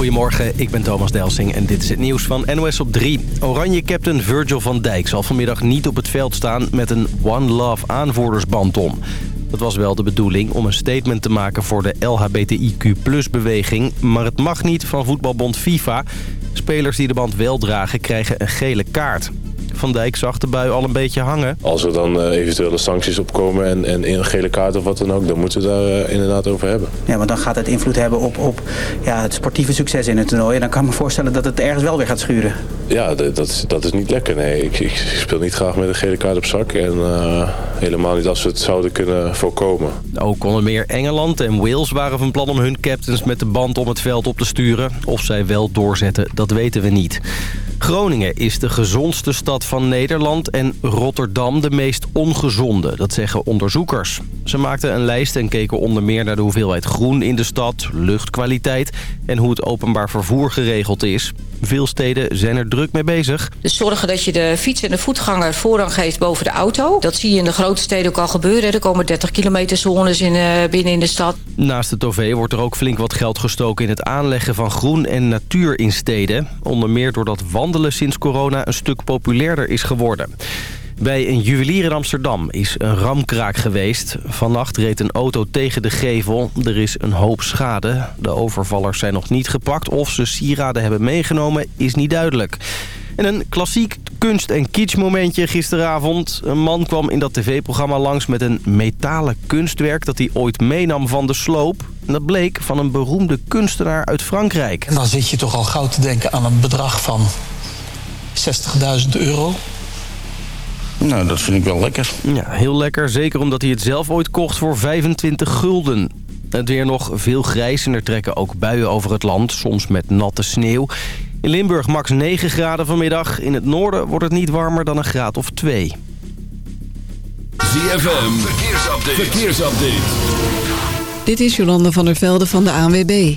Goedemorgen, ik ben Thomas Delsing en dit is het nieuws van NOS op 3. Oranje-captain Virgil van Dijk zal vanmiddag niet op het veld staan met een One Love aanvoerdersband om. Dat was wel de bedoeling om een statement te maken voor de LHBTIQ-beweging... maar het mag niet van voetbalbond FIFA. Spelers die de band wel dragen krijgen een gele kaart. Van Dijk zag de bui al een beetje hangen. Als er dan uh, eventuele sancties opkomen en, en een gele kaart of wat dan ook... dan moeten we daar uh, inderdaad over hebben. Ja, want dan gaat het invloed hebben op, op ja, het sportieve succes in het toernooi. En dan kan ik me voorstellen dat het ergens wel weer gaat schuren. Ja, dat, dat is niet lekker. Nee, ik, ik speel niet graag met een gele kaart op zak. En uh, helemaal niet als we het zouden kunnen voorkomen. Ook onder meer Engeland en Wales waren van plan om hun captains met de band om het veld op te sturen. Of zij wel doorzetten, dat weten we niet. Groningen is de gezondste stad van Nederland en Rotterdam de meest ongezonde, dat zeggen onderzoekers. Ze maakten een lijst en keken onder meer naar de hoeveelheid groen in de stad, luchtkwaliteit en hoe het openbaar vervoer geregeld is. Veel steden zijn er druk mee bezig. Dus zorgen dat je de fiets en de voetganger voorrang geeft boven de auto. Dat zie je in de grote steden ook al gebeuren. Er komen 30 kilometer zones in, uh, binnen in de stad. Naast het OV wordt er ook flink wat geld gestoken in het aanleggen van groen en natuur in steden. Onder meer doordat wandelen sinds corona een stuk populairder is geworden. Bij een juwelier in Amsterdam is een ramkraak geweest. Vannacht reed een auto tegen de gevel. Er is een hoop schade. De overvallers zijn nog niet gepakt. Of ze sieraden hebben meegenomen is niet duidelijk. En een klassiek kunst- en kitschmomentje gisteravond. Een man kwam in dat tv-programma langs met een metalen kunstwerk... dat hij ooit meenam van de sloop. En dat bleek van een beroemde kunstenaar uit Frankrijk. En dan zit je toch al gauw te denken aan een bedrag van 60.000 euro. Nou, dat vind ik wel lekker. Ja, heel lekker. Zeker omdat hij het zelf ooit kocht voor 25 gulden. Het weer nog veel grijs en er trekken ook buien over het land. Soms met natte sneeuw. In Limburg max 9 graden vanmiddag. In het noorden wordt het niet warmer dan een graad of 2. ZFM, verkeersupdate. verkeersupdate. Dit is Jolande van der Velde van de ANWB.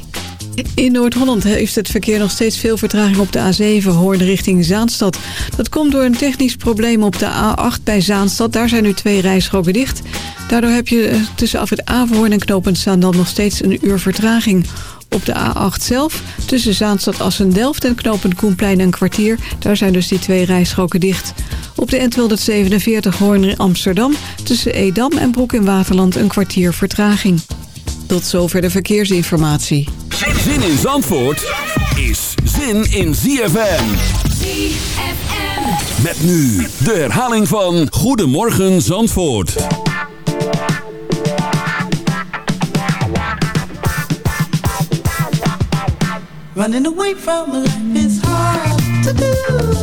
In Noord-Holland heeft het verkeer nog steeds veel vertraging op de A7 Hoorn richting Zaanstad. Dat komt door een technisch probleem op de A8 bij Zaanstad. Daar zijn nu twee rijstroken dicht. Daardoor heb je eh, tussen afrit Averhoorn en Knopend Zaandam nog steeds een uur vertraging. Op de A8 zelf, tussen Zaanstad Assen-Delft en Knopend Koenplein een kwartier. Daar zijn dus die twee rijstroken dicht. Op de N247 Hoorn Amsterdam, tussen Edam en Broek in Waterland een kwartier vertraging. Tot zover de verkeersinformatie. Zin in Zandvoort is zin in ZFM. ZFM. Met nu de herhaling van Goedemorgen Zandvoort. Running away from life is hard to do.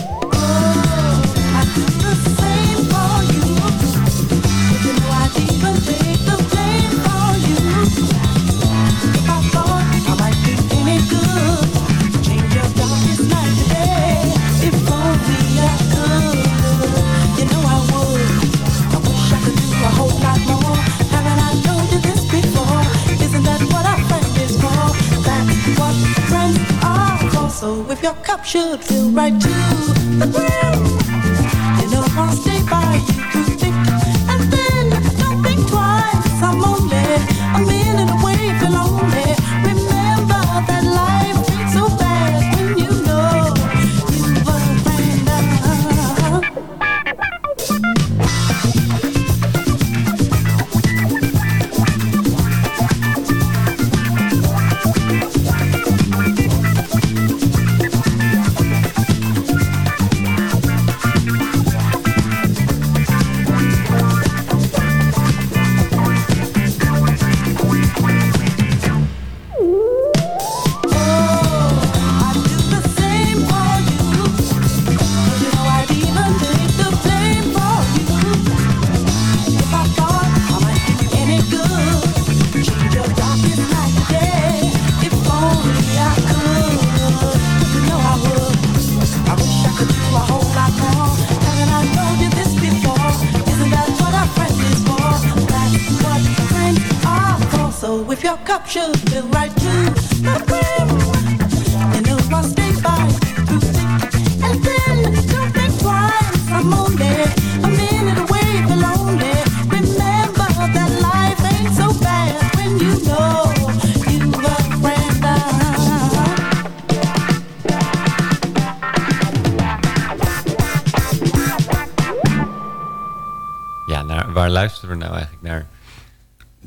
luisteren we nou eigenlijk naar?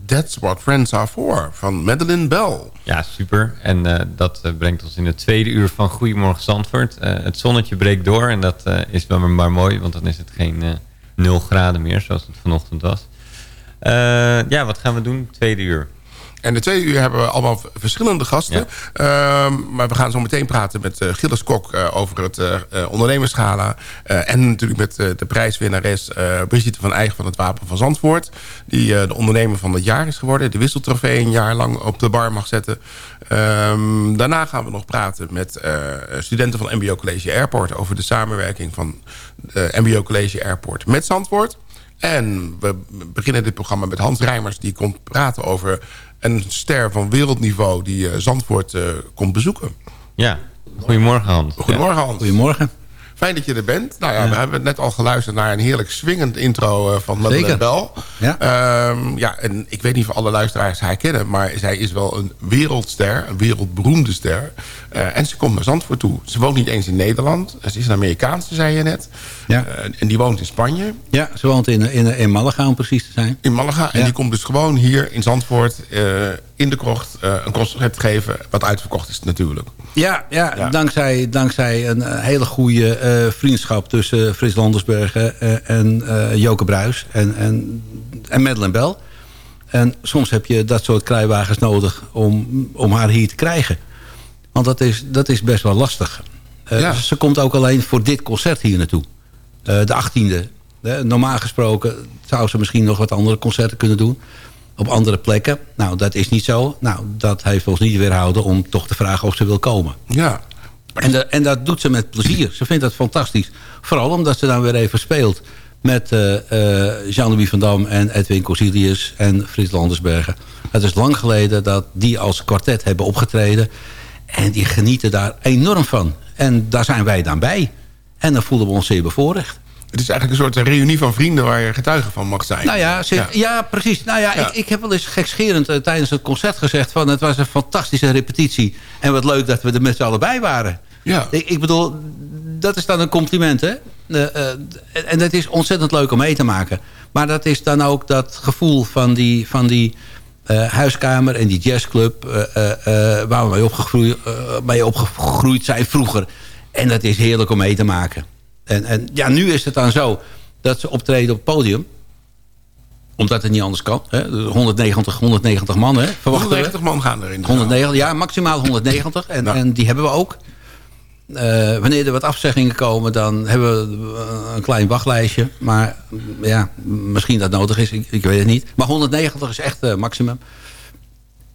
That's What Friends Are For van Madeline Bell. Ja, super. En eh, dat eh, brengt ons in het tweede uur van Goedemorgen Zandvoort. Eh, het zonnetje breekt door en dat is wel maar mooi, want dan is het geen eh 0 graden meer, zoals het vanochtend was. Ja, wat gaan we doen? Tweede uur. En de tweede uur hebben we allemaal verschillende gasten. Ehm, maar we gaan zo meteen praten met eh, Gilles Kok eh, over het eh eh, ondernemerschala. En natuurlijk met de prijswinnares Brigitte van Eyck van het Wapen van Zandvoort. Die de ondernemer van het jaar is geworden. De wisseltrofee een jaar lang op de bar mag zetten. Ehm, daarna gaan we nog praten met studenten van MBO College Airport... over de samenwerking van MBO College Airport met Zandvoort. En we beginnen dit programma met Hans Rijmers. Die komt praten over een ster van wereldniveau... die eh, Zandvoort eh, komt bezoeken. Ja, goedemorgen Hans. Goedemorgen Hans. Goedemorgen. Fijn dat je er bent. Nou ja, we hebben net al geluisterd naar een heerlijk swingend intro eh, van Madeleine. Bell. Ja. Ehm, ja, en ik weet niet of alle luisteraars haar kennen... maar zij is wel een wereldster, een wereldberoemde ster. Eh, en ze komt naar Zandvoort toe. Ze woont niet eens in Nederland. Ze is een Amerikaanse, zei je net. Ja. Eh, en die woont in Spanje. Ja, ze woont in, in, in Malaga om precies te zijn. In Malaga. En Ja. die komt dus gewoon hier in Zandvoort... in de krocht eh, een concert geven... wat uitverkocht is natuurlijk. Ja, ja, Ja. Dankzij, dankzij een eh, hele goede eh, vriendschap tussen Frits Landersbergen en Joke Bruis en, en, en Madeleine Bell. En soms heb je dat soort kruiwagens nodig om, om haar hier te krijgen. Want dat is, dat is best wel lastig. Ja. Ze komt ook alleen voor dit concert hier naartoe. De 18e. Eh, normaal gesproken zou ze misschien nog wat andere concerten kunnen doen. Op andere plekken. Nou, dat is niet zo. Nou, dat heeft ons niet weerhouden om toch te vragen of ze wil komen. Ja. En, de- en dat doet ze met plezier. Ze vindt dat fantastisch. Vooral omdat ze dan weer even speelt met eh, Jean-Louis van Dam en Edwin Corsilius en Frits Landersbergen. Het is lang geleden dat die als kwartet hebben opgetreden. En die genieten daar enorm van. En daar zijn wij dan bij. En dan voelen we ons zeer bevoorrecht. Het is eigenlijk een soort reunie van vrienden... waar je getuige van mag zijn. Nou ja, ja. precies. Nou ja, Ja. Ik, ik heb wel eens gekscherend eh, tijdens het concert gezegd... van het was een fantastische repetitie. En wat leuk dat we er met z'n allen bij waren. Ja. Ik, ik bedoel, dat is dan een compliment, hè? Eh, eh, en dat is ontzettend leuk om mee te maken. Maar dat is dan ook dat gevoel van die, van die huiskamer en die jazzclub... waar we mee opgegroeid, mee opgegroeid zijn vroeger. En dat is heerlijk om mee te maken. En, en ja, nu is het dan zo dat ze optreden op het podium omdat het niet anders kan. Hè? Dus 190, 190 man, hè? verwachten we. 190 man gaan erin. 190, ja, maximaal 190. En, en die hebben we ook. Eh, wanneer er wat afzeggingen komen, dan hebben we een klein wachtlijstje. Maar ja, misschien dat nodig is, ik, ik weet het niet. Maar 190 is echt eh, maximum.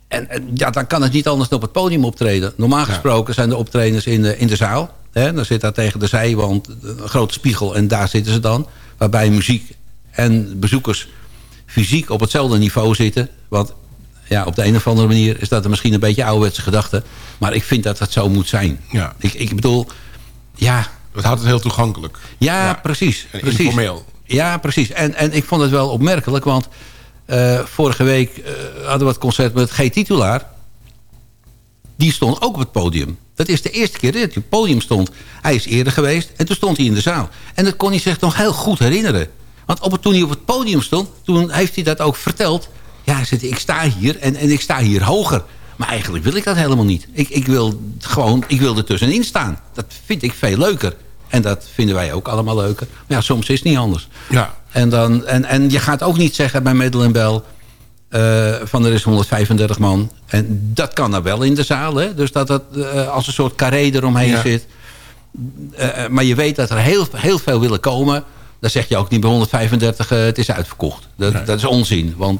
En, en ja, dan kan het niet anders dan op het podium optreden. Normaal gesproken zijn de optredens in de, in de zaal. Dan zit daar tegen de zijwand een grote spiegel en daar zitten ze dan. Waarbij muziek en bezoekers fysiek op hetzelfde niveau zitten. Want ja, op de een of andere manier is dat misschien een beetje ouderwetse gedachte. Maar ik vind dat dat zo moet zijn. Ja. Ik, ik bedoel, ja... Dat houdt het heel toegankelijk. Ja, precies. En precies. informeel. Ja, precies. En, en ik vond het wel opmerkelijk, want eh, vorige week eh, hadden we het concert met G. Titulaar. Die stond ook op het podium. Dat is de eerste keer dat hij op het podium stond. Hij is eerder geweest en toen stond hij in de zaal. En dat kon hij zich nog heel goed herinneren. Want op het, toen hij op het podium stond, toen heeft hij dat ook verteld. Ja, zei, ik sta hier en, en ik sta hier hoger. Maar eigenlijk wil ik dat helemaal niet. Ik, ik wil gewoon, ik wil er tussenin staan. Dat vind ik veel leuker. En dat vinden wij ook allemaal leuker. Maar ja, soms is het niet anders. Ja. En, dan, en, en je gaat ook niet zeggen bij Madeleine Bell... eh, van er is 135 man. En dat kan er wel in de zaal. Hè? Dus dat het eh, als een soort carré eromheen Ja. zit. Eh, maar je weet dat er heel, heel veel willen komen. Dan zeg je ook niet bij 135 eh, het is uitverkocht. Dat, dat is onzin. Want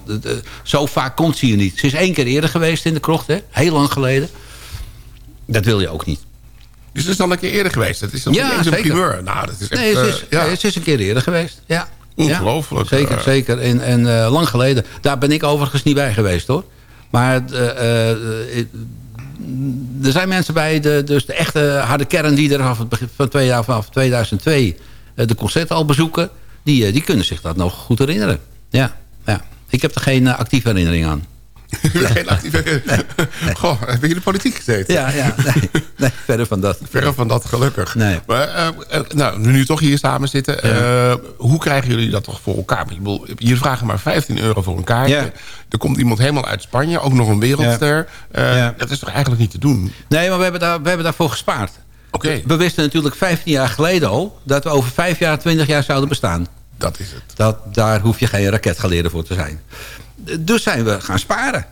zo vaak komt ze hier niet. Ze is één keer eerder geweest in de krocht. Hè? Heel lang geleden. Dat wil je ook niet. Dus dat is dan een keer eerder geweest. Dat is dan Ja, een primeur. Nou, dat is echt... Nee, het is, ja. het is een keer eerder geweest. Ja. Ongelooflijk. Zeker, eh. zeker. En, en eh, lang geleden. Daar ben ik overigens niet bij geweest hoor. Maar eh, er zijn mensen bij, de, dus de echte harde kern die er vanaf, van twee jaar, vanaf 2002 eh, de concerten al bezoeken... Die, die kunnen zich dat nog goed herinneren. Ja, ja. Ik heb er geen actieve herinnering aan. Geen actieve... Goh, heb je in de politiek gezeten? Ja, ja nee, nee, verder van dat. Verre van dat, gelukkig. Nee. Maar, eh, nou, nu toch hier samen zitten. eh, hoe krijgen jullie dat toch voor elkaar? Ik bedoel, jullie vragen maar 15 euro voor een kaartje. Ja. Er komt iemand helemaal uit Spanje. Ook nog een wereldster. Eh, Dat is toch eigenlijk niet te doen? Nee, maar we hebben, daar, we hebben daarvoor gespaard. Oké. We wisten natuurlijk 15 jaar geleden al... dat we over 5 jaar, 20 jaar zouden bestaan. Dat is het. Dat, daar hoef je geen raketgeleerde voor te zijn. Dus zijn we gaan sparen.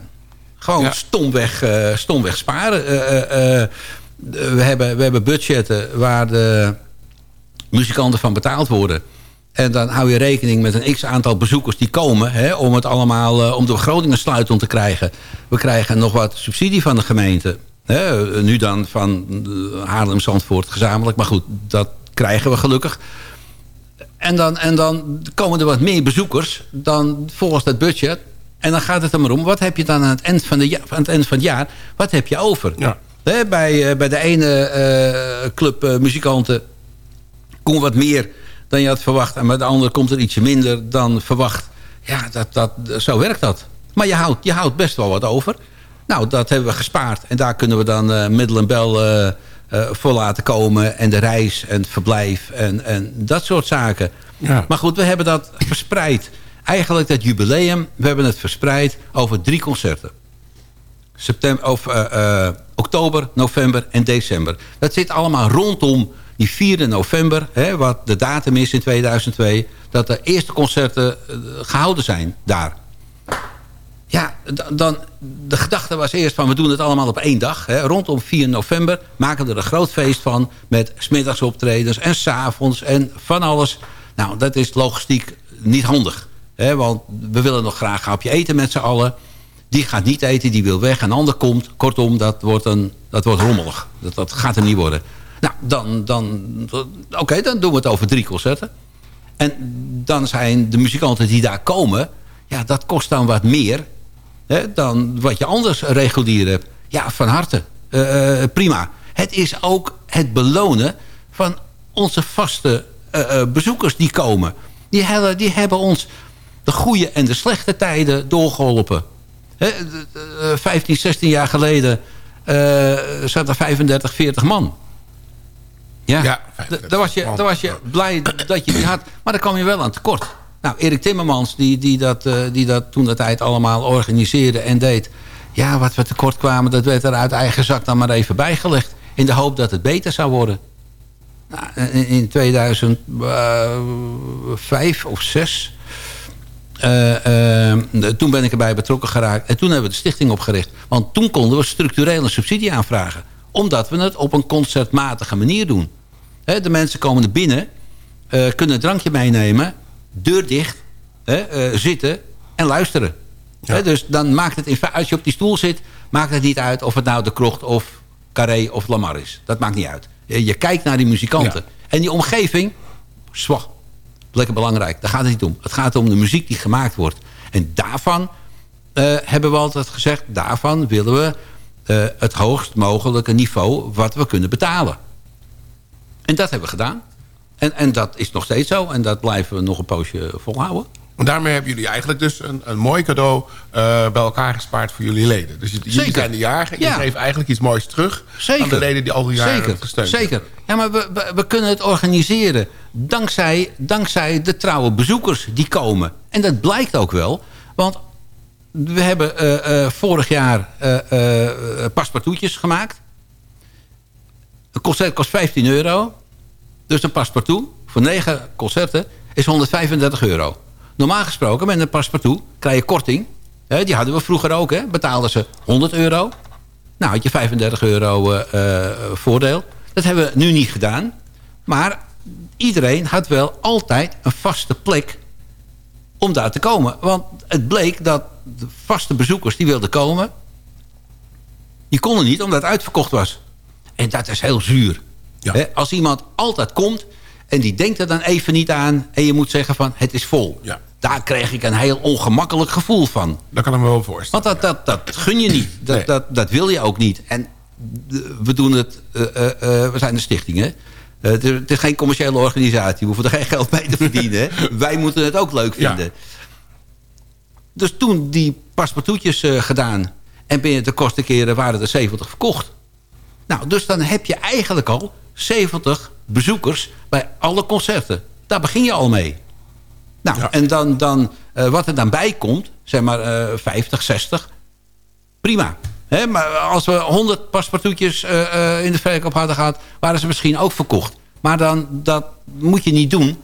Gewoon Ja. stomweg, eh, stomweg sparen. Eh, eh, we, hebben, we hebben budgetten waar de muzikanten van betaald worden. En dan hou je rekening met een x-aantal bezoekers die komen... Hè, om het allemaal, om de begrotingen sluitend te krijgen. We krijgen nog wat subsidie van de gemeente. Hè, nu dan van Haarlem-Zandvoort gezamenlijk. Maar goed, dat krijgen we gelukkig. En dan, en dan komen er wat meer bezoekers dan volgens dat budget. En dan gaat het er maar om, wat heb je dan aan het eind van, de aan het, eind van het jaar... wat heb je over? Ja. Bij, eh, bij de ene eh, club eh, muzikanten komt wat meer dan je had verwacht... en bij de andere komt er ietsje minder dan verwacht. Ja, dat, dat, zo werkt dat. Maar je houdt, je houdt best wel wat over. Nou, dat hebben we gespaard. En daar kunnen we dan eh middel en bel voor laten komen. En de reis en het verblijf en, en dat soort zaken. Ja. Maar goed, we hebben dat verspreid. Eigenlijk dat jubileum, we hebben het verspreid over drie concerten. September, of, eh, eh, oktober, november en december. Dat zit allemaal rondom die 4 november, hè, wat de datum is in 2002... dat de eerste concerten eh, gehouden zijn daar. Ja, dan, de gedachte was eerst van we doen het allemaal op één dag. Hè, rondom 4 november maken we er een groot feest van... met smiddagsoptredens en s'avonds en van alles. Nou, dat is logistiek niet handig. Hè, want we willen nog graag een hapje eten met z'n allen. Die gaat niet eten, die wil weg. Een ander komt. Kortom, dat wordt, een, dat wordt rommelig. Dat, dat gaat er niet worden. Nou, dan, dan, oké, dan doen we het over drie concerten. En dan zijn de muzikanten die daar komen... ja, dat kost dan wat meer hè, dan wat je anders regulier hebt. Ja, van harte. Eh, eh, prima. Het is ook het belonen van onze vaste eh, bezoekers die komen. Die die hebben ons de goede en de slechte tijden doorgeholpen. Eh, 15, 16 jaar geleden eh zat er 35, 40 man. Ja, Ja, daar was, je, daar was je blij dat je die had. Maar daar kwam je wel aan tekort. Nou, Erik Timmermans, die, die, dat, eh, die dat toen de tijd allemaal organiseerde en deed. Ja, wat we tekort kwamen, dat werd er uit eigen zak dan maar even bijgelegd. In de hoop dat het beter zou worden. Nou, in in 2005 of 6 eh, eh, toen ben ik erbij betrokken geraakt. En toen hebben we de stichting opgericht. Want toen konden we structureel een subsidie aanvragen. Omdat we het op een concertmatige manier doen. De mensen komen er binnen. eh, kunnen een drankje meenemen. Deur dicht. zitten en luisteren. Dus dan maakt het, in, als je op die stoel zit... maakt het niet uit of het nou de krocht of Carré of Lamar is. Dat maakt niet uit. Je, je kijkt naar die muzikanten. En die omgeving, zwak lekker belangrijk. Daar gaat het niet om. Het gaat om de muziek die gemaakt wordt. En daarvan eh, hebben we altijd gezegd... daarvan willen we eh, het hoogst mogelijke niveau... wat we kunnen betalen. En dat hebben we gedaan. En, en dat is nog steeds zo. En dat blijven we nog een poosje volhouden. Daarmee hebben jullie eigenlijk dus een, een mooi cadeau eh, bij elkaar gespaard voor jullie leden. Dus jullie Zeker. zijn de jarigen. Je Ja. geeft eigenlijk iets moois terug Zeker. aan de leden die al die jaren Zeker, gesteund. Zeker. Ja, maar we, we, we kunnen het organiseren dankzij, dankzij de trouwe bezoekers die komen. En dat blijkt ook wel. Want we hebben eh, eh, vorig jaar paspartoutjes gemaakt. Een concert kost 15 euro. Dus een paspartout voor 9 concerten is 135 euro. Normaal gesproken met een paspartout krijg je korting. Hè, die hadden we vroeger ook. Hè. Betaalden ze 100 euro. Nou, had je 35 euro eh, eh, voordeel. Dat hebben we nu niet gedaan. Maar iedereen had wel altijd een vaste plek om daar te komen. Want het bleek dat de vaste bezoekers die wilden komen... die konden niet omdat het uitverkocht was. En dat is heel zuur. Hè, Als iemand altijd komt En die denkt er dan even niet aan. En je moet zeggen van, het is vol. Ja. Daar kreeg ik een heel ongemakkelijk gevoel van. Dat kan ik me wel voorstellen. Want dat, dat, dat gun je niet. Dat, Nee. dat, dat wil je ook niet. En we doen het... eh, eh, eh, we zijn een stichting, hè? Het, is, het is geen commerciële organisatie. We hoeven er geen geld mee te verdienen. Wij moeten het ook leuk Ja. vinden. Dus toen die paspartoutjes gedaan... en binnen de kosten keren waren er 70 verkocht. Nou, dus dan heb je eigenlijk al 70 bezoekers bij alle concerten. Daar begin je al mee. Nou, Ja. en dan, dan eh, wat er dan bij komt, zeg maar eh 50, 60, prima. Hè, maar als we 100 paspartoutjes eh, eh, in de verkoop hadden gehad... waren ze misschien ook verkocht. Maar dan, dat moet je niet doen.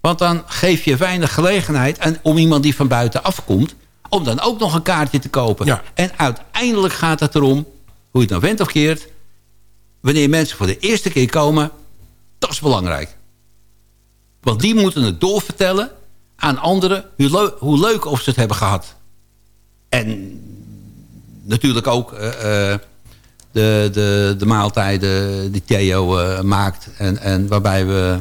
Want dan geef je weinig gelegenheid... En om iemand die van buiten afkomt... om dan ook nog een kaartje te kopen. Ja. En uiteindelijk gaat het erom... hoe je het nou went of keert... wanneer mensen voor de eerste keer komen... dat is belangrijk. Want die moeten het doorvertellen aan anderen... hoe, leu- hoe leuk of ze het hebben gehad. En natuurlijk ook eh, eh, de, de, de maaltijden die Theo eh, maakt. En, en waarbij we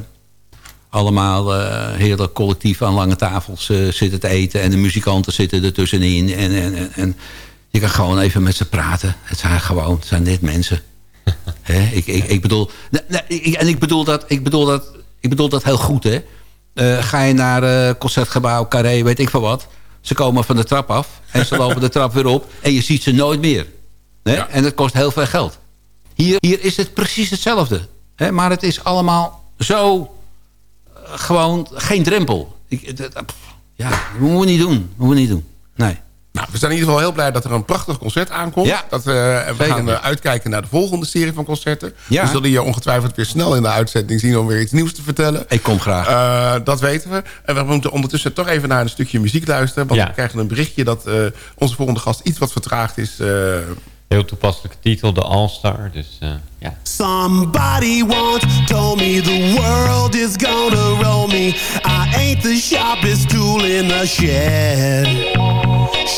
allemaal eh heerlijk collectief aan lange tafels zitten te eten. En de muzikanten zitten ertussenin. En, en, en, en je kan gewoon even met ze praten. Het zijn gewoon, het zijn net mensen. Ik, ik, ik bedoel, ik- en ik bedoel dat, ik bedoel dat, ik bedoel dat heel goed, hè? Eh, ga je naar eh, concertgebouw, carré, weet ik veel wat. Ze komen van de trap af en ze lopen de trap weer op. En je ziet ze nooit meer. Hè? Ja. En dat kost heel veel geld. Hier, hier is het precies hetzelfde. Hè? Maar het is allemaal zo eh, gewoon geen drempel. Ik, pff, ja, dat moeten we niet doen. Dat moeten we niet doen. Nee. Nou, we zijn in ieder geval heel blij dat er een prachtig concert aankomt. Ja. dat, eh, we gaan eh, uitkijken naar de volgende serie van concerten. Ja. We zullen je ongetwijfeld weer snel in de uitzending zien... om weer iets nieuws te vertellen. Ik kom graag. Eh, dat weten we. En we moeten ondertussen toch even naar een stukje muziek luisteren. Want Ja. we krijgen een berichtje dat eh, onze volgende gast iets wat vertraagd is. eh, Heel toepasselijke titel, de All-Star. Dus eh, ja. Somebody once told me the world is gonna roll me. I ain't the sharpest tool in the shed.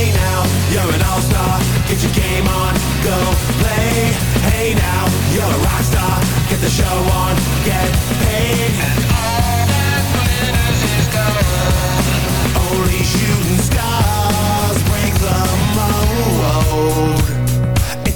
Hey now, you're an all-star. Get your game on, go play. Hey now, you're a rock star. Get the show on, get paid. And all that glitters is gold. Only shooting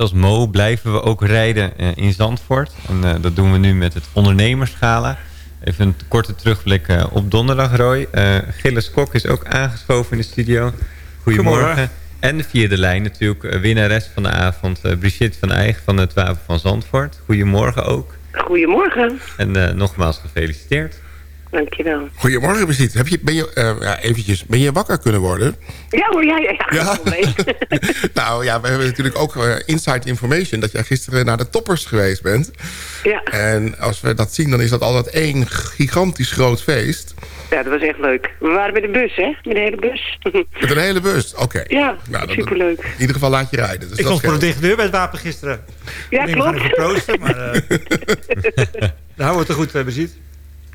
net als Mo blijven we ook rijden eh, in Zandvoort. En eh, dat doen we nu met het ondernemerschala. Even een korte terugblik eh, op donderdag, Roy. Eh, Gilles Kok is ook aangeschoven in de studio. Goedemorgen. Goedemorgen. En via de lijn natuurlijk winnares van de avond... eh, Brigitte van Eijg van het Wapen van Zandvoort. Goedemorgen ook. Goedemorgen. En eh, nogmaals gefeliciteerd. Dankjewel. Goedemorgen, Brigitte. Heb je, ben, je, eh, ja, eventjes, ben je wakker kunnen worden? Ja hoor, ja, ja. Nou ja, we hebben natuurlijk ook eh, inside information... dat jij gisteren naar de toppers geweest bent. Ja. En als we dat zien, dan is dat altijd één gigantisch groot feest. ja, dat was echt leuk. We waren met de bus, hè? Met de hele bus. Met een hele bus. Oké. Ja, Nou, dat- superleuk. In ieder geval laat je rijden. Dus ik was voor de scheelt. dichte deur bij het wapen gisteren. Ja, Ik ben klopt. even proosten, maar... eh houden we het er goed, uh, bezit.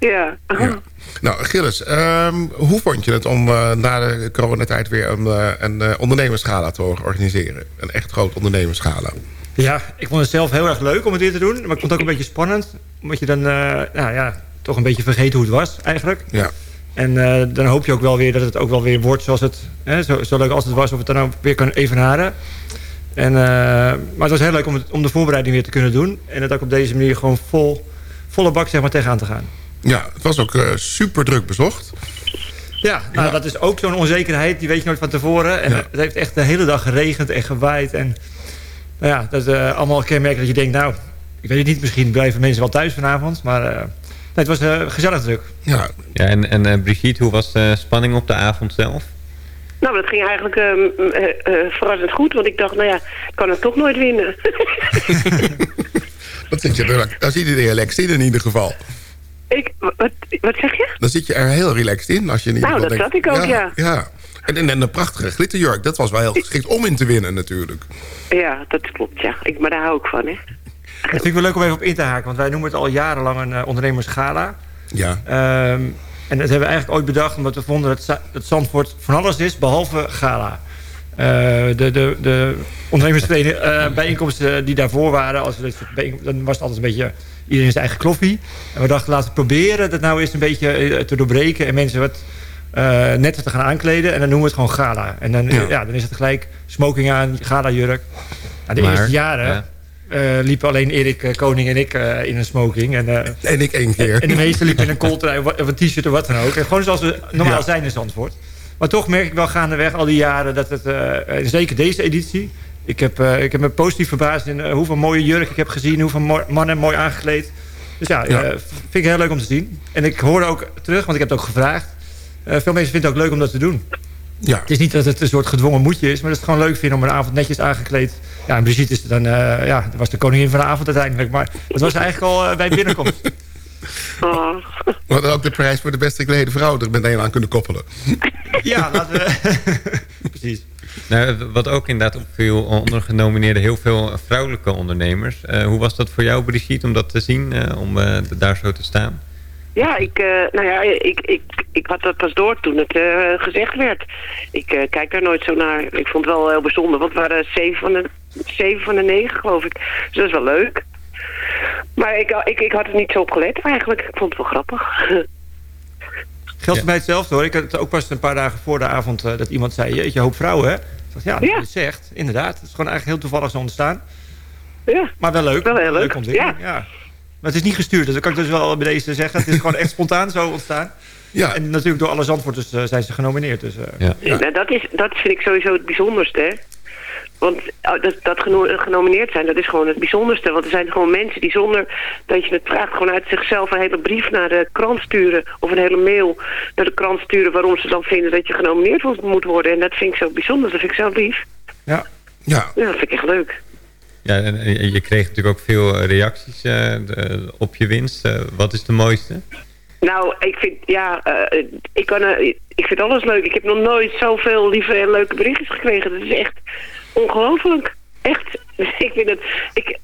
Ja. Ja. Nou, Gilles, ehm, hoe vond je het om eh, na de coronatijd weer een, eh, een eh, ondernemerschala te organiseren? Een echt groot ondernemerschala. Ja, ik vond het zelf heel erg leuk om het weer te doen. Maar ik vond het ook een beetje spannend. Omdat je dan eh, nou ja, toch een beetje vergeet hoe het was eigenlijk. Ja. En eh, dan hoop je ook wel weer dat het ook wel weer wordt zoals het... Hè, zo, zo leuk als het was, of het dan ook weer kan evenaren. En, eh, maar het was heel leuk om, het, om de voorbereiding weer te kunnen doen. En het ook op deze manier gewoon vol, volle bak zeg maar, tegenaan te gaan. Ja, het was ook eh, super druk bezocht. Ja, nou, dat is ook zo'n onzekerheid. Die weet je nooit van tevoren. En het heeft echt de hele dag geregend en gewaaid. En nou ja, dat is eh, allemaal kenmerken dat je denkt... nou, ik weet het niet, misschien blijven mensen wel thuis vanavond. Maar eh, nee, het was eh, gezellig druk. Ja, ja en, en eh, Brigitte, hoe was de spanning op de avond zelf? Nou, dat ging eigenlijk ehm, eh, eh, verrassend goed. Want ik dacht, nou ja, ik kan het toch nooit winnen. Dat zit je daar zit je er relaxed in in ieder geval. Ik, wat, wat zeg je? Dan zit je er heel relaxed in. Als je in ieder Nou, dat denkt, zat ik ook, ja. ja. En, en, en een prachtige glitterjurk. Dat was wel heel geschikt om in te winnen natuurlijk. Ja, dat klopt, ja. Ik, maar daar hou ik van, hè. Dat vind ik wel leuk om even op in te haken. Want wij noemen het al jarenlang een uh, ondernemersgala. Ja. Um, en dat hebben we eigenlijk ooit bedacht... omdat we vonden dat, dat Zandvoort van alles is, behalve gala. eh, de, de, de ondernemersvereniging, eh, bijeenkomsten die daarvoor waren... Als we dit dan was het altijd een beetje iedereen zijn eigen kloffie. En we dachten, laten we proberen dat nou eens een beetje eh, te doorbreken... en mensen wat eh, netter te gaan aankleden. En dan noemen we het gewoon gala. En dan, ja. dan is het gelijk smoking aan, gala jurk. Nou, de Maar, eerste jaren... ja. eh, liepen alleen Erik Koning en ik in een smoking. En, En ik één keer. en de meesten liepen in een kooltrui of een t-shirt of wat dan ook. En gewoon zoals we normaal Ja. zijn in Zandvoort. Maar toch merk ik wel gaandeweg al die jaren dat het, zeker deze editie... Ik heb, eh, ik heb me positief verbaasd in eh, hoeveel mooie jurk ik heb gezien. Hoeveel mo- mannen mooi aangekleed. Dus ja, Ja. eh, vind ik heel leuk om te zien. En ik hoorde ook terug, want ik heb het ook gevraagd. eh, veel mensen vinden het ook leuk om dat te doen. Ja. Het is niet dat het een soort gedwongen moedje is, maar dat het gewoon leuk vinden om een avond netjes aangekleed. Ja, en Brigitte is dan, eh, ja, was de koningin van de avond uiteindelijk. Maar dat was eigenlijk al bij binnenkomst. Oh. We hadden ook de prijs voor de beste geklede vrouw er meteen aan kunnen koppelen. Ja, laten we... Precies. Nou, wat ook inderdaad opviel onder genomineerden heel veel vrouwelijke ondernemers. Eh, hoe was dat voor jou, Brigitte, om dat te zien, eh, om eh, daar zo te staan? Ja, ik, nou ja, ik, ik, ik had dat pas door toen het gezegd werd. Ik kijk daar nooit zo naar. Ik vond het wel heel bijzonder, want het waren zeven van de, zeven van de negen, geloof ik. Dus dat is wel leuk. Maar ik, ik, ik had er niet zo op gelet eigenlijk. Ik vond het wel grappig. Geldt voor mij hetzelfde hoor. Ik had het ook pas een paar dagen voor de avond eh, dat iemand zei... Jeetje, hoop vrouwen hè? Ik dacht, ja, dat Ja. je zegt. Inderdaad. Het is gewoon eigenlijk heel toevallig zo ontstaan. Ja. Maar wel leuk. Wel heel leuk. Leuke ontwikkeling, ja. Maar het is niet gestuurd. Dus dat kan ik dus wel bij deze zeggen. Het is gewoon echt spontaan zo ontstaan. Ja. En natuurlijk door alle Zandvoorters eh, zijn ze genomineerd. Dus, eh, Ja. Nou, dat, is, dat vind ik sowieso het bijzonderste, hè. Want oh, dat, dat geno- genomineerd zijn, dat is gewoon het bijzonderste. Want er zijn gewoon mensen die zonder dat je het vraagt... gewoon uit zichzelf een hele brief naar de krant sturen... of een hele mail naar de krant sturen... waarom ze dan vinden dat je genomineerd moet worden. En dat vind ik zo bijzonder. Dat vind ik zo lief. ja. Ja. Ja, dat vind ik echt leuk. Ja, en je kreeg natuurlijk ook veel reacties eh, op je winst. Eh, wat is de mooiste? Nou, ik vind, ja, eh, ik, kan, ik vind alles leuk. Ik heb nog nooit zoveel lieve en leuke berichtjes gekregen. Dat is echt ongelooflijk. Echt. Ik vind het, ik,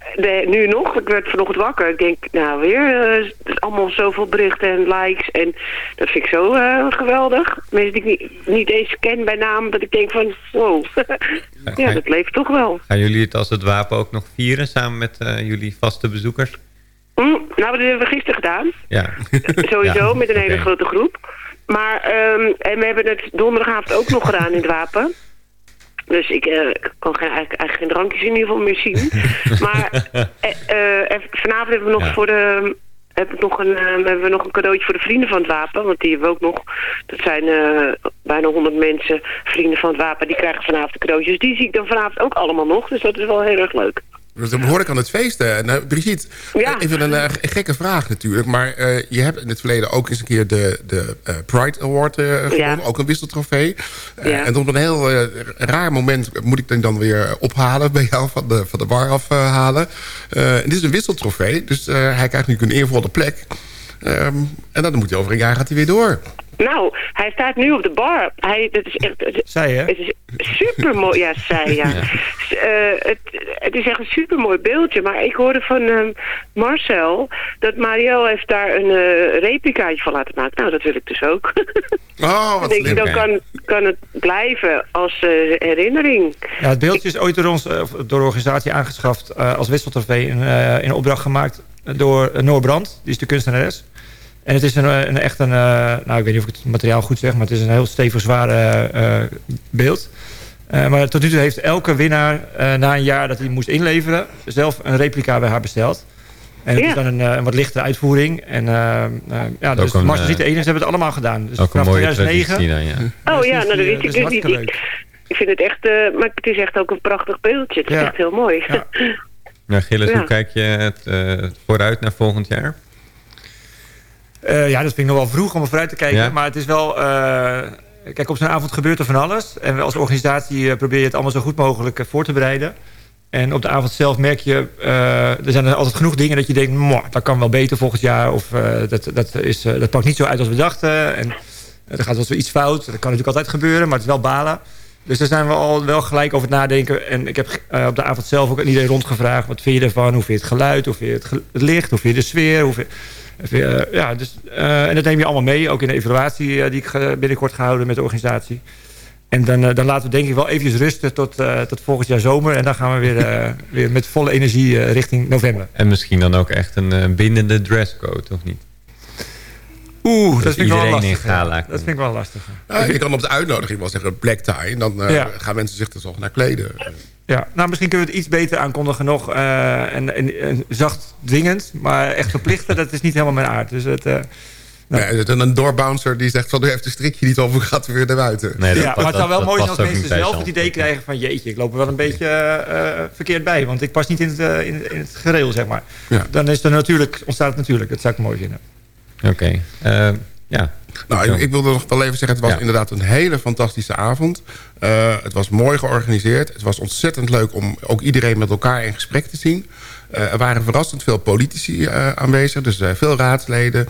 nu nog, ik werd vanochtend wakker. Ik denk, nou weer, is allemaal zoveel berichten en likes. En dat vind ik zo eh, geweldig. Mensen die ik niet, niet eens ken bij naam, dat ik denk van, wow. ja, dat leeft toch wel. Gaan jullie het als het wapen ook nog vieren samen met eh, jullie vaste bezoekers? Hm, nou, dat hebben we gisteren gedaan. Ja. Sowieso, Ja, met een hele grote groep. Maar, ehm, en we hebben het donderdagavond ook nog gedaan in het wapen. Dus ik eh, kan geen, eigenlijk, eigenlijk geen drankjes in ieder geval meer zien. maar eh, eh, vanavond hebben we nog Ja. voor de... Heb ik nog een, hebben we nog een cadeautje voor de vrienden van het wapen. Want die hebben we ook nog. Dat zijn eh, bijna 100 mensen, vrienden van het wapen. Die krijgen vanavond de cadeautjes. Die zie ik dan vanavond ook allemaal nog. Dus dat is wel heel erg leuk. Dus dan behoor ik aan het feesten. En, eh, Brigitte, Ja. eh, even een eh, gekke vraag natuurlijk. Maar eh, je hebt in het verleden ook eens een keer de, de eh, Pride Award eh, gewonnen. Ja. Ook een wisseltrofee. Eh, Ja. En op een heel eh, raar moment moet ik dan, dan weer ophalen bij jou. Van de, van de bar afhalen. Eh en dit is een wisseltrofee. Dus eh, hij krijgt nu een eervolle plek. Ehm, en dan moet hij over een jaar gaat hij weer door. Nou, hij staat nu op de bar. Hij, dat is echt... Zij, hè? Het is super mooi. Ja, zij, ja. Eh, het, het is echt een super mooi beeldje. Maar ik hoorde van ehm, Marcel dat Mario heeft daar een eh replicaatje van laten maken. Nou, dat wil ik dus ook. Oh, wat denk slim. dan kan, kan het blijven als eh, herinnering. Ja, het beeldje is ooit door, ons, door de organisatie aangeschaft als wisseltrofee. In, in opdracht gemaakt door Noor Brand. Die is de kunstenares. En het is een, eh, een echt een... eh, nou, ik weet niet of ik het materiaal goed zeg. Maar het is een heel stevig zware eh, beeld. Eh, maar tot nu toe heeft elke winnaar eh, na een jaar dat hij moest inleveren... zelf een replica bij haar besteld. En het Ja. is dan een, eh, een wat lichtere uitvoering. En ja, dus een, Mars is niet de enige. Ze hebben het allemaal gedaan. Dus ook een vanaf mooie 2009... traditie dan, ja. Oh ja, nou dat weet ik dus niet. Ik, leuk. ik vind het echt... eh, maar het is echt ook een prachtig beeldje. Het is Ja. echt heel mooi. Ja. Nou, Gilles, Ja. hoe kijk je het eh, vooruit naar volgend jaar? Eh, ja, dat vind ik nog wel vroeg om er vooruit te kijken. Ja? Maar het is wel... eh, kijk, op zo'n avond gebeurt er van alles. En we als organisatie eh, probeer je het allemaal zo goed mogelijk voor te bereiden. En op de avond zelf merk je... er zijn er altijd genoeg dingen dat je denkt... "Mwah, dat kan wel beter volgend jaar. Of dat, dat, is, dat pakt niet zo uit als we dachten. En er gaat wel zoiets fout. Dat kan natuurlijk altijd gebeuren, maar het is wel balen. Dus daar zijn we al wel gelijk over het nadenken. En ik heb op de avond zelf ook aan iedereen rondgevraagd. Wat vind je ervan? Hoe vind je het geluid? Hoe vind je het, licht? Hoe vind je de sfeer? Hoe vind, je, ja, dus, eh, en dat neem je allemaal mee. Ook in de evaluatie eh, die ik eh, binnenkort ga houden met de organisatie. En dan, eh, dan laten we denk ik wel eventjes rusten tot, eh, tot volgend jaar zomer. En dan gaan we weer, eh, weer met volle energie eh, richting november. En misschien dan ook echt een eh, bindende dresscode, of niet? Oeh, Dus dat vind ik wel lastig. Dat vind ik wel lastig. Ja, je kan op de uitnodiging wel zeggen black tie. En dan eh, Ja. gaan mensen zich er toch naar kleden. Ja, nou misschien kunnen we het iets beter aankondigen nog. eh, en, en, en zacht dwingend, maar echt verplichten, dat is niet helemaal mijn aard. Dus het, eh, Nee, is een doorbouncer die zegt van nu heeft de strikje niet over, gaat weer naar buiten. ja, maar het zou wel mooi zijn als mensen zelf het idee krijgen van... jeetje, ik loop er wel een beetje eh, verkeerd bij. Want ik pas niet in het, in, in het gereel, zeg maar. Ja. Dan is er natuurlijk, ontstaat het natuurlijk. Dat zou ik mooi vinden. Oké, ja. Nou, ik, ik wilde nog wel even zeggen, het was Ja. inderdaad een hele fantastische avond. Eh, het was mooi georganiseerd. Het was ontzettend leuk om ook iedereen met elkaar in gesprek te zien. Eh, er waren verrassend veel politici eh, aanwezig. Dus veel raadsleden,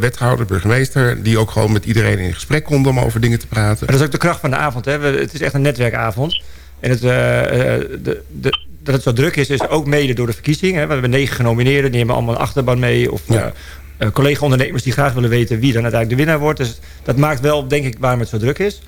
wethouder, burgemeester... die ook gewoon met iedereen in gesprek konden om over dingen te praten. Maar dat is ook de kracht van de avond. Hè. We- het is echt een netwerkavond. En het, de, de, dat het zo druk is, is ook mede door de verkiezing. Hè. We hebben negen genomineerden, die hebben allemaal een achterban mee. Of collega-ondernemers die graag willen weten wie dan uiteindelijk de winnaar wordt. Dus dat maakt wel, denk ik, waarom het zo druk is.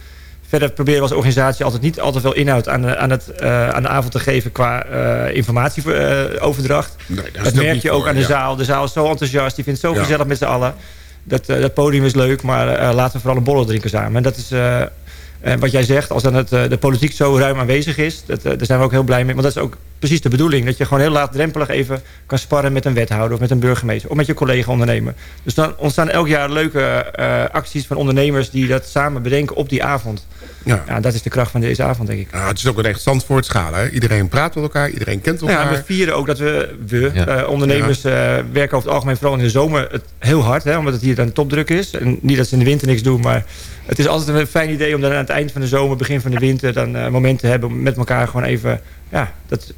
Verder proberen we als organisatie altijd niet altijd veel inhoud aan de, aan het, eh, aan de avond te geven qua eh, informatieoverdracht. Nee, daar is dat merk je ook aan de ja. zaal. De zaal is zo enthousiast, die vindt het zo Ja. gezellig met z'n allen. Dat, eh, dat podium is leuk, maar eh, laten we vooral een borrel drinken samen. En dat is eh, eh, wat jij zegt, als dan het, eh, de politiek zo ruim aanwezig is... Dat, eh, daar zijn we ook heel blij mee. Want dat is ook precies de bedoeling. Dat je gewoon heel laagdrempelig even kan sparren met een wethouder... of met een burgemeester of met je collega-ondernemer. Dus dan ontstaan elk jaar leuke eh, acties van ondernemers... die dat samen bedenken op die avond. Ja. dat is de kracht van deze avond, denk ik. Nou, het is ook een echt Zandvoortschalen. Hè? Iedereen praat met elkaar, iedereen kent elkaar. Ja, we vieren ook dat we, we Ja. eh, ondernemers eh, werken over het algemeen vooral in de zomer het heel hard. Hè, omdat het hier dan topdruk is. En niet dat ze in de winter niks doen, maar het is altijd een fijn idee om dan aan het eind van de zomer, begin van de winter, dan eh momenten te hebben om met elkaar gewoon even, ja, dat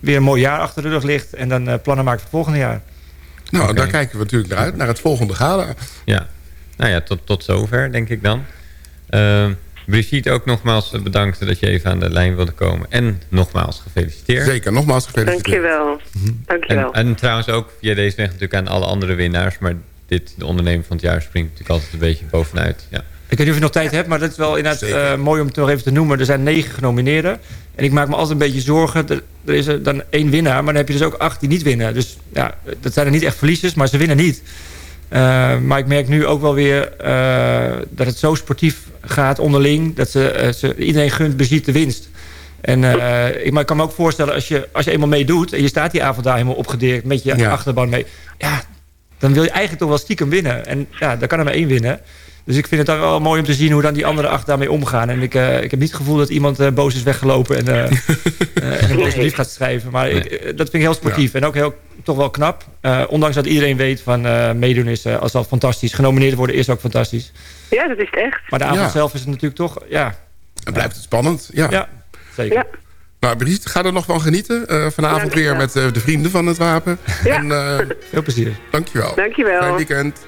weer een mooi jaar achter de rug ligt. En dan eh, plannen maken voor het volgende jaar. Nou, daar kijken we natuurlijk naar uit, naar het volgende gala. Ja, nou ja, tot, tot zover denk ik dan. Uh, Brigitte, ook nogmaals bedankt dat je even aan de lijn wilde komen. En nogmaals gefeliciteerd. Zeker, nogmaals gefeliciteerd. Dankjewel. Dankjewel. En, en trouwens ook via deze weg natuurlijk aan alle andere winnaars. Maar dit, de ondernemer van het jaar springt natuurlijk altijd een beetje bovenuit. Ja. Ik weet niet of je nog tijd hebt, maar dat is wel inderdaad eh, mooi om het nog even te noemen. Er zijn negen genomineerden. En ik maak me altijd een beetje zorgen. Er, er is er dan één winnaar, maar dan heb je dus ook acht die niet winnen. Dus ja, dat zijn er niet echt verliezers, maar ze winnen niet. Uh, maar ik merk nu ook wel weer uh, dat het zo sportief gaat onderling. Dat ze, uh, ze, iedereen gunt beziet de winst. En ik, maar ik kan me ook voorstellen, als je, als je eenmaal meedoet... en je staat die avond daar helemaal opgedirkt met je Ja. achterban mee... ja, dan wil je eigenlijk toch wel stiekem winnen. En ja, daar kan er maar één winnen. Dus ik vind het dan wel mooi om te zien hoe dan die andere acht daarmee omgaan. En ik, uh, ik heb niet het gevoel dat iemand uh, boos is weggelopen en, uh, en een boze brief gaat schrijven. Maar ik, dat vind ik heel sportief ja. en ook heel, toch wel knap. ondanks dat iedereen weet van meedoen is als al fantastisch. Genomineerd worden is ook fantastisch. Ja, dat is het echt. Maar de avond Ja. zelf is het natuurlijk toch, ja. En blijft het spannend, ja. Ja, zeker. Ja. Nou, Brigitte, ga er nog van genieten. Eh, vanavond Ja, weer met eh, de vrienden van het wapen. Ja. En, eh, Veel plezier. dankjewel. Dankjewel. Fijn weekend.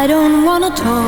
I don't wanna talk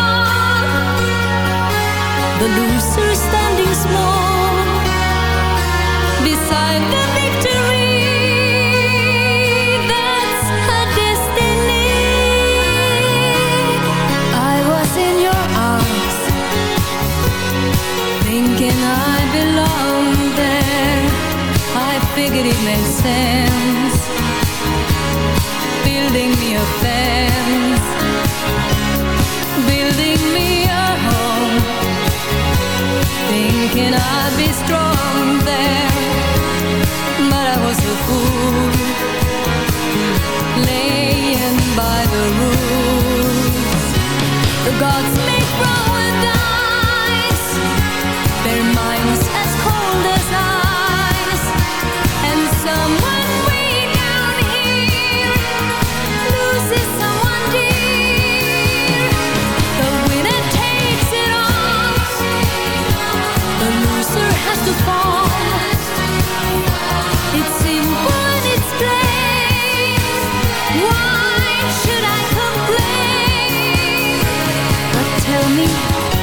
the loser standing small beside the victory. That's her destiny. I was in your arms, thinking I belonged there. I figured it made sense building me a fence, building me thinking I'd be strong there, but I was a fool, laying by the rules. The gods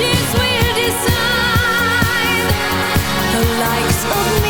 Judges will decide. The likes of me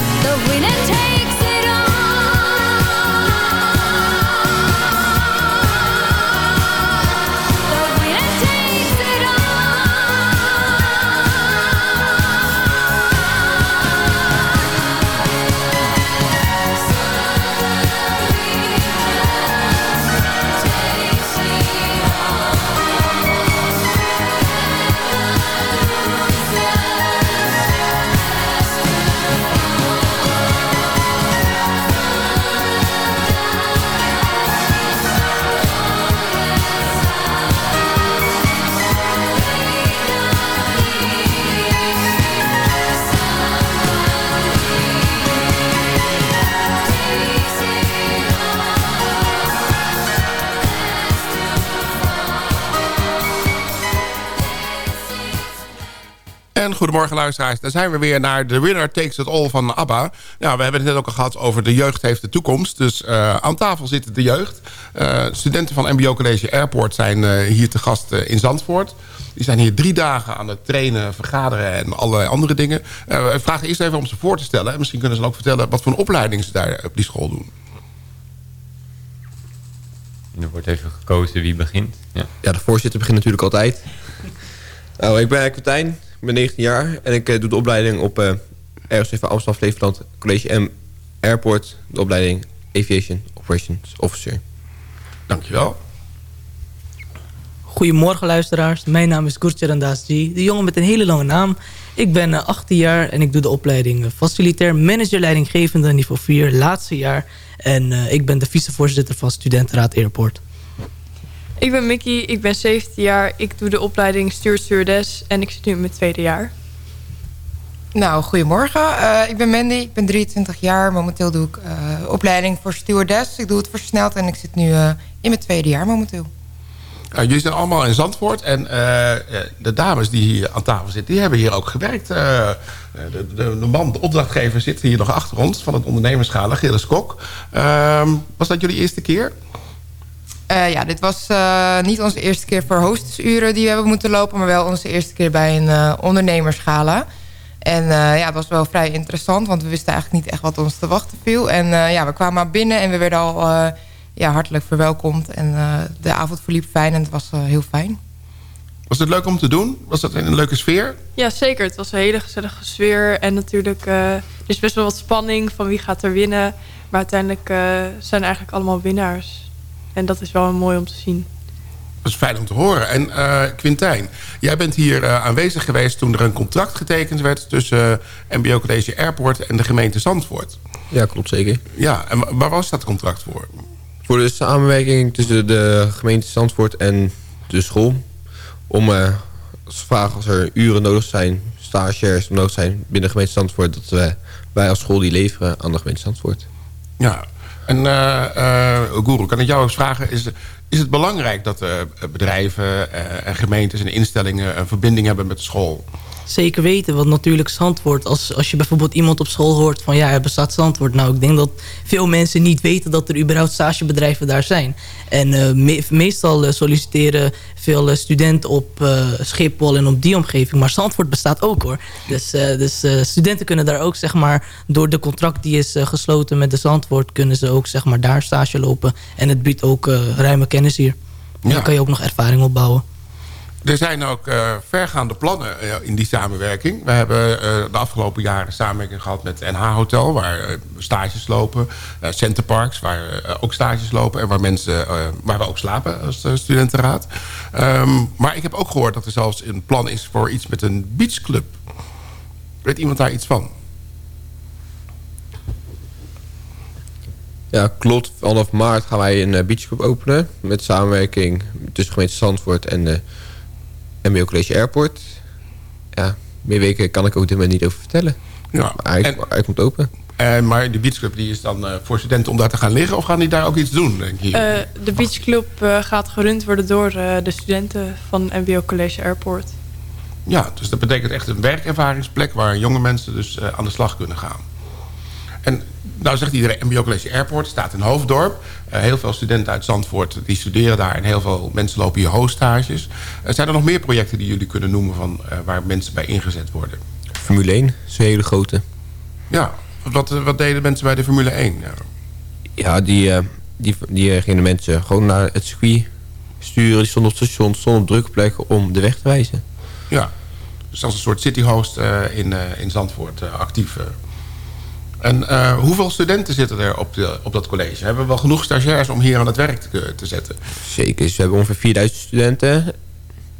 the winner takes En goedemorgen luisteraars, daar zijn we weer naar The Winner Takes It All van ABBA. Ja, we hebben het net ook al gehad over de jeugd heeft de toekomst. Dus eh, aan tafel zitten de jeugd. Eh, studenten van MBO College Airport zijn eh, hier te gast in Zandvoort. Die zijn hier drie dagen aan het trainen, vergaderen en allerlei andere dingen. Eh, ik vraag eerst even om ze voor te stellen. En misschien kunnen ze dan ook vertellen wat voor een opleiding ze daar op die school doen. En er wordt even gekozen wie begint. Ja. Ja, de voorzitter begint natuurlijk altijd. Nou, ik ben Erik Martijn, ik ben 19 jaar en ik eh, doe de opleiding op eh RSV Amsterdam Flevoland College M Airport, de opleiding Aviation Operations Officer. Dankjewel. Goedemorgen luisteraars, mijn naam is Gurcharan Dasji, de jongen met een hele lange naam. Ik ben eh, 18 jaar en ik doe de opleiding eh, facilitair manager leidinggevende niveau 4, laatste jaar. En eh, ik ben de vicevoorzitter van Studentenraad Airport. Ik ben Mickey, ik ben 17 jaar. Ik doe de opleiding stewardess en ik zit nu in mijn tweede jaar. Nou, goedemorgen. Eh, ik ben Mandy, ik ben 23 jaar. Momenteel doe ik eh, opleiding voor stewardess. Ik doe het versneld en ik zit nu eh, in mijn tweede jaar momenteel. Uh, jullie zijn allemaal in Zandvoort. En de dames die hier aan tafel zitten, die hebben hier ook gewerkt. Eh, de, de, de man, de opdrachtgever, zit hier nog achter ons van het ondernemerschala, Gilles Kok. Ehm, was dat jullie eerste keer? Eh, ja, dit was eh, niet onze eerste keer voor hostesuren die we hebben moeten lopen... maar wel onze eerste keer bij een eh ondernemerschala. En eh, ja, het was wel vrij interessant, want we wisten eigenlijk niet echt wat ons te wachten viel. En eh, ja, we kwamen maar binnen en we werden al eh, ja, hartelijk verwelkomd. En eh, de avond verliep fijn en het was eh, heel fijn. Was het leuk om te doen? Was dat in een leuke sfeer? Ja, zeker. Het was een hele gezellige sfeer. En natuurlijk, eh, er is best wel wat spanning van wie gaat er winnen. Maar uiteindelijk eh, zijn eigenlijk allemaal winnaars. En dat is wel mooi om te zien. Dat is fijn om te horen. En eh Quintijn, jij bent hier eh, aanwezig geweest... toen er een contract getekend werd... tussen eh, MBO College Airport en de gemeente Zandvoort. Ja, klopt zeker. Ja, en wa- waar was dat contract voor? Voor de samenwerking tussen de gemeente Zandvoort en de school. Om eh, als vraag als er uren nodig zijn, stagiairs nodig zijn binnen de gemeente Zandvoort... dat we, wij als school die leveren aan de gemeente Zandvoort. Ja, en eh eh Guru, kan ik jou eens vragen... is, is het belangrijk dat eh, bedrijven en gemeentes en instellingen... een verbinding hebben met school? Zeker weten, want natuurlijk Zandvoort... Als, als je bijvoorbeeld iemand op school hoort van... ja, er bestaat Zandvoort. Nou, ik denk dat veel mensen niet weten... dat er überhaupt stagebedrijven daar zijn. En eh, me- meestal eh, solliciteren veel eh, studenten op Schiphol... en op die omgeving. Maar Zandvoort bestaat ook, hoor. Dus, dus studenten kunnen daar ook, zeg maar... door de contract die is gesloten met de Zandvoort... kunnen ze ook, zeg maar, daar stage lopen. En het biedt ook ruime kennis hier. En Ja. dan kan je ook nog ervaring opbouwen. Er zijn ook eh, vergaande plannen eh, in die samenwerking. We hebben eh, de afgelopen jaren samenwerking gehad met NH Hotel... waar stages lopen. Centerparks, waar ook stages lopen... en waar, mensen, waar we ook slapen als studentenraad. Ehm, maar ik heb ook gehoord dat er zelfs een plan is... voor iets met een beachclub. Weet iemand daar iets van? Ja, klopt. Vanaf maart gaan wij een beachclub openen. Met samenwerking tussen gemeente Zandvoort en de MBO College Airport. Ja, meer weken kan ik ook dit moment niet over vertellen. Ja, Maar hij, hij komt open. En, maar die beachclub die is dan eh, voor studenten om daar te gaan liggen... of gaan die daar ook iets doen, denk je? Eh, de beachclub eh, gaat gerund worden door eh, de studenten van MBO College Airport. Ja, dus dat betekent echt een werkervaringsplek... waar jonge mensen dus eh, aan de slag kunnen gaan. En nou zegt iedereen, MBO College Airport staat in Hoofddorp. Eh, heel veel studenten uit Zandvoort die studeren daar... en heel veel mensen lopen hier hoogstages. Uh, zijn er nog meer projecten die jullie kunnen noemen... Van, uh, waar mensen bij ingezet worden? Formule 1 is een hele grote. Ja, wat, wat deden mensen bij de Formule 1? Ja, ja die, die, die gingen mensen gewoon naar het circuit sturen. Die stonden op station, stonden op drukplekken om de weg te wijzen. Ja, dus als een soort cityhost in, in Zandvoort actief. En uh, hoeveel studenten zitten er op, de, op dat college? Hebben we wel genoeg stagiairs om hier aan het werk te, te zetten? Zeker. Dus we hebben ongeveer 4000 studenten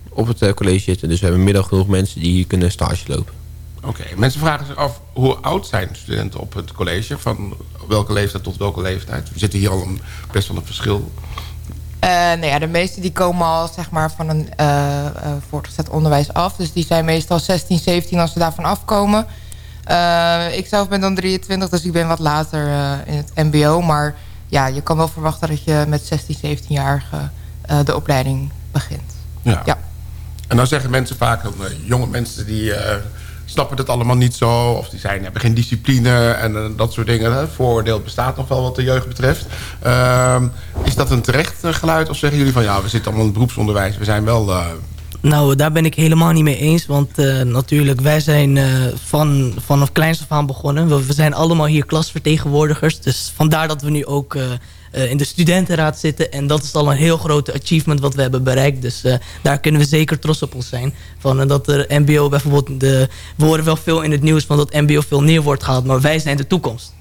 op het uh, college zitten. Dus we hebben middag genoeg mensen die hier kunnen stage lopen. Oké. Okay. Mensen vragen zich af hoe oud zijn studenten op het college? Van welke leeftijd tot welke leeftijd? We zitten hier al een, best wel een verschil. Uh, nou ja, de meeste die komen al zeg maar, van een uh, uh, voortgezet onderwijs af. Dus die zijn meestal 16, 17 als ze daarvan afkomen. Uh, ik zelf ben dan 23, dus ik ben wat later uh, in het mbo. Maar ja, je kan wel verwachten dat je met 16, 17-jarigen uh, de opleiding begint. Ja. ja. En dan zeggen mensen vaak, jonge mensen die snappen het allemaal niet zo... of die zijn, hebben geen discipline en dat soort dingen. Het vooroordeel bestaat nog wel wat de jeugd betreft. Uh, is dat een terecht geluid of zeggen jullie van... ja, we zitten allemaal in het beroepsonderwijs, we zijn wel... Nou, daar ben ik helemaal niet mee eens. Want uh, natuurlijk, wij zijn uh, van, vanaf kleins af aan begonnen. We, zijn allemaal hier klasvertegenwoordigers. Dus vandaar dat we nu ook uh, in de studentenraad zitten. En dat is al een heel groot achievement wat we hebben bereikt. Dus daar kunnen we zeker trots op ons zijn. Van, dat er mbo bijvoorbeeld... De, we horen wel veel in het nieuws van dat mbo veel neer wordt gehaald. Maar wij zijn de toekomst.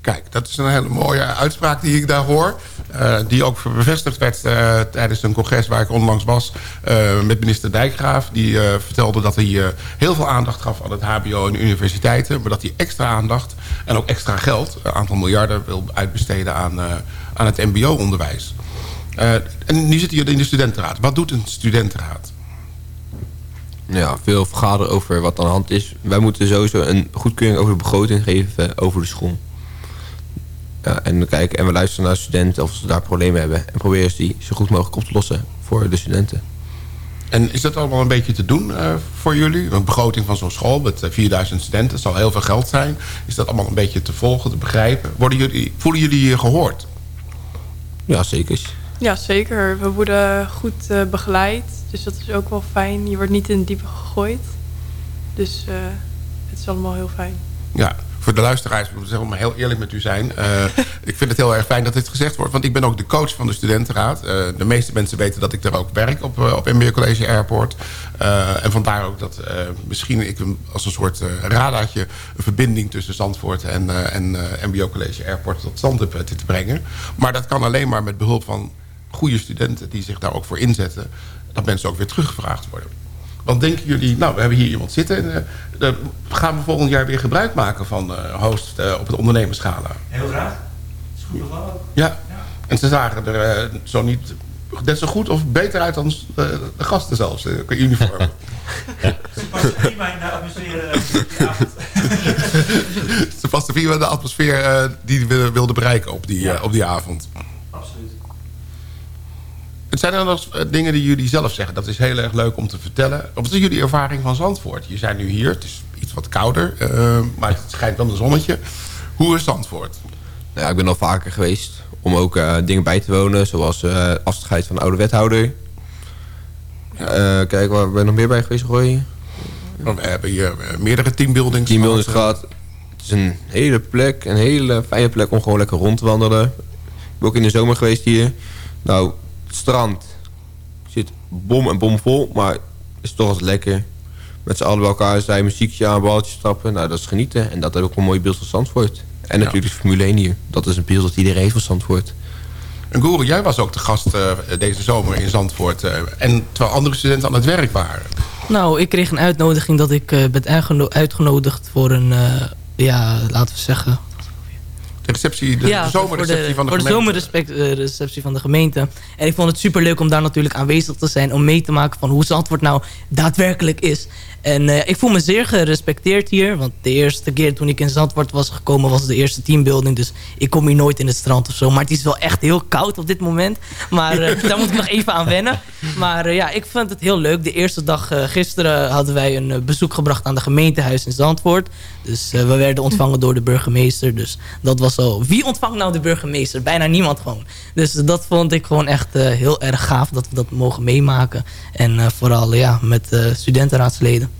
Kijk, dat is een hele mooie uitspraak die ik daar hoor. Uh, die ook bevestigd werd uh, tijdens een congres waar ik onlangs was... Uh, met minister Dijkgraaf. Die vertelde dat hij heel veel aandacht gaf aan het hbo en universiteiten... maar dat hij extra aandacht en ook extra geld... een aantal miljarden wil uitbesteden aan, aan het mbo-onderwijs. en nu zitten jullie in de studentenraad. Wat doet een studentenraad? Ja, veel vergaderen over wat aan de hand is. Wij moeten sowieso een goedkeuring over de begroting geven over de school. Ja, en, kijken, en we luisteren naar studenten of ze daar problemen hebben. En proberen ze die zo goed mogelijk op te lossen voor de studenten. En is dat allemaal een beetje te doen uh, voor jullie? Een begroting van zo'n school met uh, 4000 studenten zal heel veel geld zijn. Is dat allemaal een beetje te volgen, te begrijpen? Worden jullie, voelen jullie je gehoord? Ja, zeker. Ja, zeker. We worden goed uh, begeleid. Dus dat is ook wel fijn. Je wordt niet in het diepe gegooid. Dus het is allemaal heel fijn. Ja, voor de luisteraars, ik moet maar heel eerlijk met u zijn. Eh, ik vind het heel erg fijn dat dit gezegd wordt. Want ik ben ook de coach van de studentenraad. Eh, de meeste mensen weten dat ik er ook werk op, eh, op MBO College Airport. Eh, en vandaar ook dat misschien ik als een soort radartje... een verbinding tussen Zandvoort en, en MBO College Airport tot stand heb weten te brengen. Maar dat kan alleen maar met behulp van goede studenten... die zich daar ook voor inzetten... dat mensen ook weer teruggevraagd worden. Want denken jullie, nou, we hebben hier iemand zitten... en eh, dan gaan we volgend jaar weer gebruik maken van eh, host eh, op het ondernemerschala. Heel graag. Is goed gevallen. Ja, en ze zagen er zo niet net zo goed of beter uit dan de gasten zelfs, qua uniform. Ze past prima in de atmosfeer. die avond. Ze paste prima in de atmosfeer die we wilden bereiken op die, eh, op die avond. Het zijn er nog eh, dingen die jullie zelf zeggen. Dat is heel erg leuk om te vertellen. Wat is jullie ervaring van Zandvoort? Je zijn nu hier, het is iets wat kouder, eh, maar het schijnt wel een zonnetje. Hoe is Zandvoort? Nou, ja, ik ben al vaker geweest om ook eh, dingen bij te wonen. Zoals eh afscheid van de oude wethouder. Kijk, waar ben je nog meer bij geweest, Roy? We hebben hier meerdere teambuildings Teambuildings gehad. Het is een hele plek, een hele fijne plek om gewoon lekker rond te wandelen. Ik ben ook in de zomer geweest hier. Nou, het strand zit bom en bom vol, maar is toch als lekker. Met z'n allen bij elkaar zijn, muziekje aan, balletjes trappen. Nou, dat is genieten. En dat heb ik ook een mooie beeld van Zandvoort. En natuurlijk de Formule 1 hier. Dat is een beeld dat iedereen heeft van Zandvoort. En Guru, jij was ook de gast eh, deze zomer in Zandvoort. eh, en terwijl andere studenten aan het werk waren. Nou, ik kreeg een uitnodiging dat ik eh, ben uitgeno- uitgenodigd voor een, eh, ja, laten we zeggen... De receptie, de, de zomerreceptie van de voor de gemeente. zomerreceptie van de gemeente. En ik vond het superleuk om daar natuurlijk aanwezig te zijn... om mee te maken van hoe Zandvoort nou daadwerkelijk is. En eh, ik voel me zeer gerespecteerd hier. Want de eerste keer toen ik in Zandvoort was gekomen... was de eerste teambuilding. Dus ik kom hier nooit in het strand of zo. Maar het is wel echt heel koud op dit moment. Maar eh, daar moet ik nog even aan wennen. Maar eh, ja, ik vind het heel leuk. De eerste dag eh, gisteren hadden wij een eh, bezoek gebracht... aan de gemeentehuis in Zandvoort. Dus eh, we werden ontvangen door de burgemeester. Dus dat was zo. Wie ontvangt nou de burgemeester? Bijna niemand gewoon. Dus dat vond ik gewoon echt eh, heel erg gaaf dat we dat mogen meemaken. En eh, vooral ja, met eh, studentenraadsleden.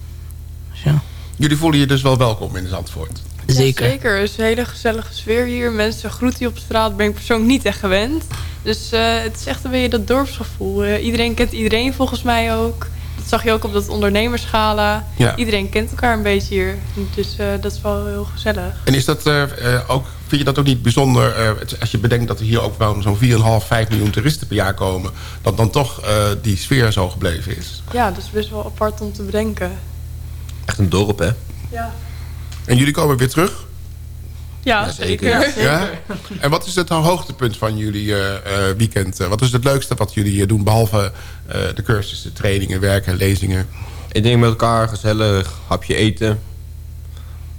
Dus ja, Jullie voelen je dus wel welkom in Zandvoort. zeker. Ja, zeker. Er is een hele gezellige sfeer hier. Mensen groeten je op straat. Ben ik persoonlijk niet echt gewend. Dus eh, het is echt een beetje dat dorpsgevoel. Eh, iedereen kent iedereen volgens mij ook. Dat zag je ook op dat ondernemerschala. Ja. Iedereen kent elkaar een beetje hier. Dus eh, dat is wel heel gezellig. En is dat, ook, vind je dat ook niet bijzonder... eh, het- als je bedenkt dat er hier ook wel zo'n 4,5, 5 miljoen toeristen per jaar komen... dat dan toch eh, die sfeer zo gebleven is? Ja, dat is best wel apart om te bedenken. Echt een dorp, hè? Ja, En jullie komen weer terug? ja, zeker. Ja? En wat is het hoogtepunt van jullie eh, eh, weekend? Wat is het leukste wat jullie hier doen... behalve eh, de cursussen, trainingen, werken, lezingen? Ik denk met elkaar gezellig, hapje eten.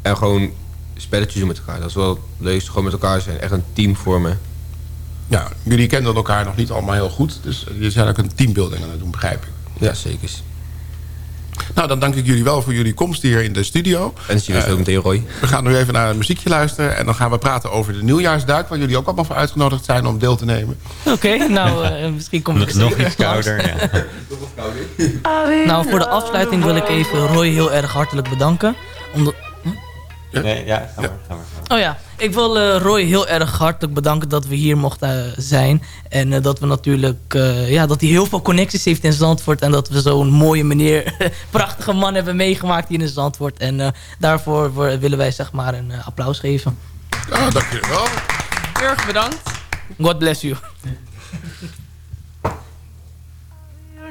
En gewoon spelletjes doen met elkaar. Dat is wel het leukste. Gewoon met elkaar zijn. Echt een team vormen. Ja, jullie kennen elkaar nog niet allemaal heel goed... dus je zijn ook een teambuilding aan het doen, begrijp ik. Ja, zeker. Nou, dan dank ik jullie wel voor jullie komst hier in de studio. En zie je ook meteen Roy. We gaan nu even naar een muziekje luisteren... en dan gaan we praten over de nieuwjaarsduik... waar jullie ook allemaal voor uitgenodigd zijn om deel te nemen. Oké, nou eh, misschien kom ik Nog iets kouder, ja. Nou, voor de afsluiting wil ik even Roy heel erg hartelijk bedanken. Omdat, Nee, ja, ga maar, ga maar. Oh ja, ik wil eh, Roy heel erg hartelijk bedanken dat we hier mochten eh, zijn. En eh, dat we natuurlijk, eh, ja, dat hij heel veel connecties heeft in Zandvoort. En dat we zo'n mooie meneer, prachtige man hebben meegemaakt hier in Zandvoort. En eh, daarvoor voor- willen wij zeg maar een applaus geven. Ja, dank jullie wel. Heel erg bedankt. God bless you.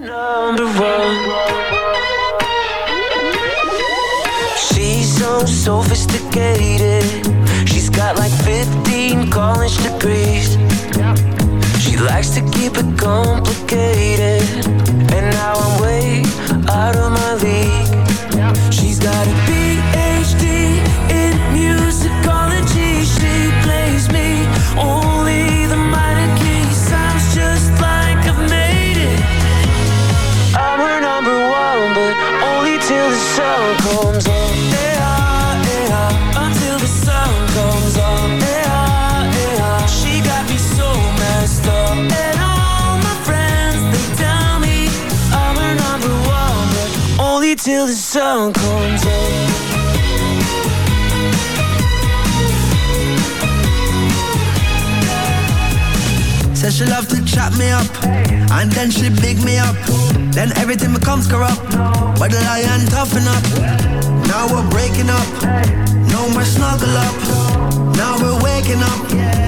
number one. She's so sophisticated. She's got like 15 college degrees. She likes to keep it complicated. And now I'm way out of my league. She's got a PhD till the sun comes. Said she loved to chop me up, and then she pick me up. Then everything becomes corrupt, but the lion toughen up. Now we're breaking up, no more snuggle up. Now we're waking up.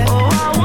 Oh,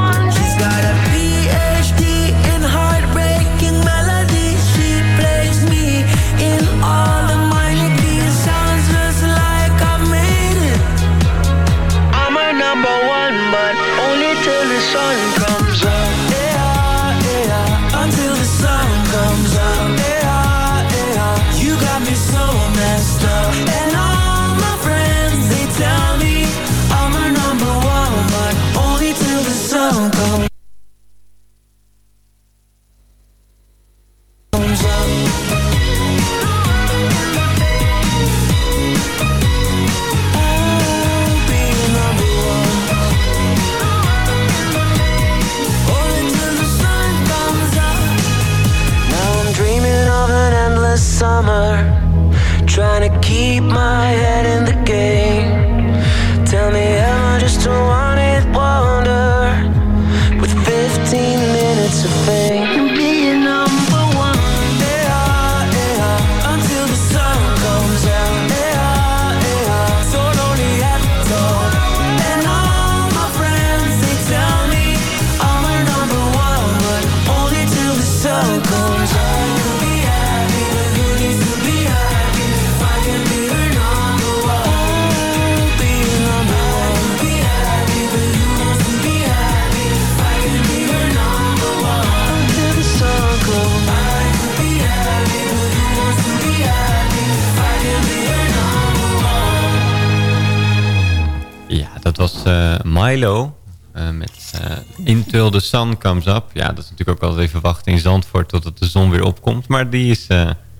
was eh, Milo eh, met eh Until the Sun Comes Up. Ja, dat is natuurlijk ook altijd even wachten in Zandvoort totdat de zon weer opkomt. Maar die is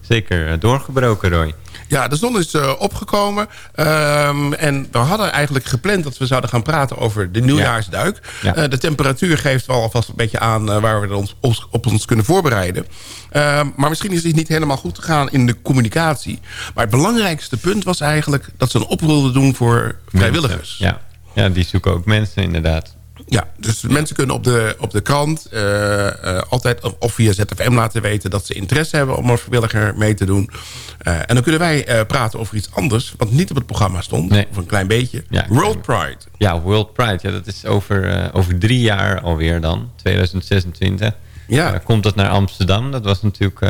zeker doorgebroken, Roy. Ja, de zon is opgekomen. Ehm, en we hadden eigenlijk gepland dat we zouden gaan praten over de nieuwjaarsduik. Ja. De temperatuur geeft wel alvast een beetje aan waar we ons, ons- op ons kunnen voorbereiden. Ehm, maar misschien is het niet helemaal goed gegaan in de communicatie. Maar het belangrijkste punt was eigenlijk dat ze een oproep wilden doen voor vrijwilligers. Ja. Ja, die zoeken ook mensen inderdaad. Ja, dus mensen kunnen op de, op de krant eh, eh, altijd of via ZFM laten weten... dat ze interesse hebben om als vrijwilliger mee te doen. Eh, en dan kunnen wij praten over iets anders... wat niet op het programma stond, of een klein beetje. Ja, World Pride. Ja, World Pride. Ja, dat is over, over drie jaar alweer dan, 2026. Ja. Komt dat naar Amsterdam. Dat was natuurlijk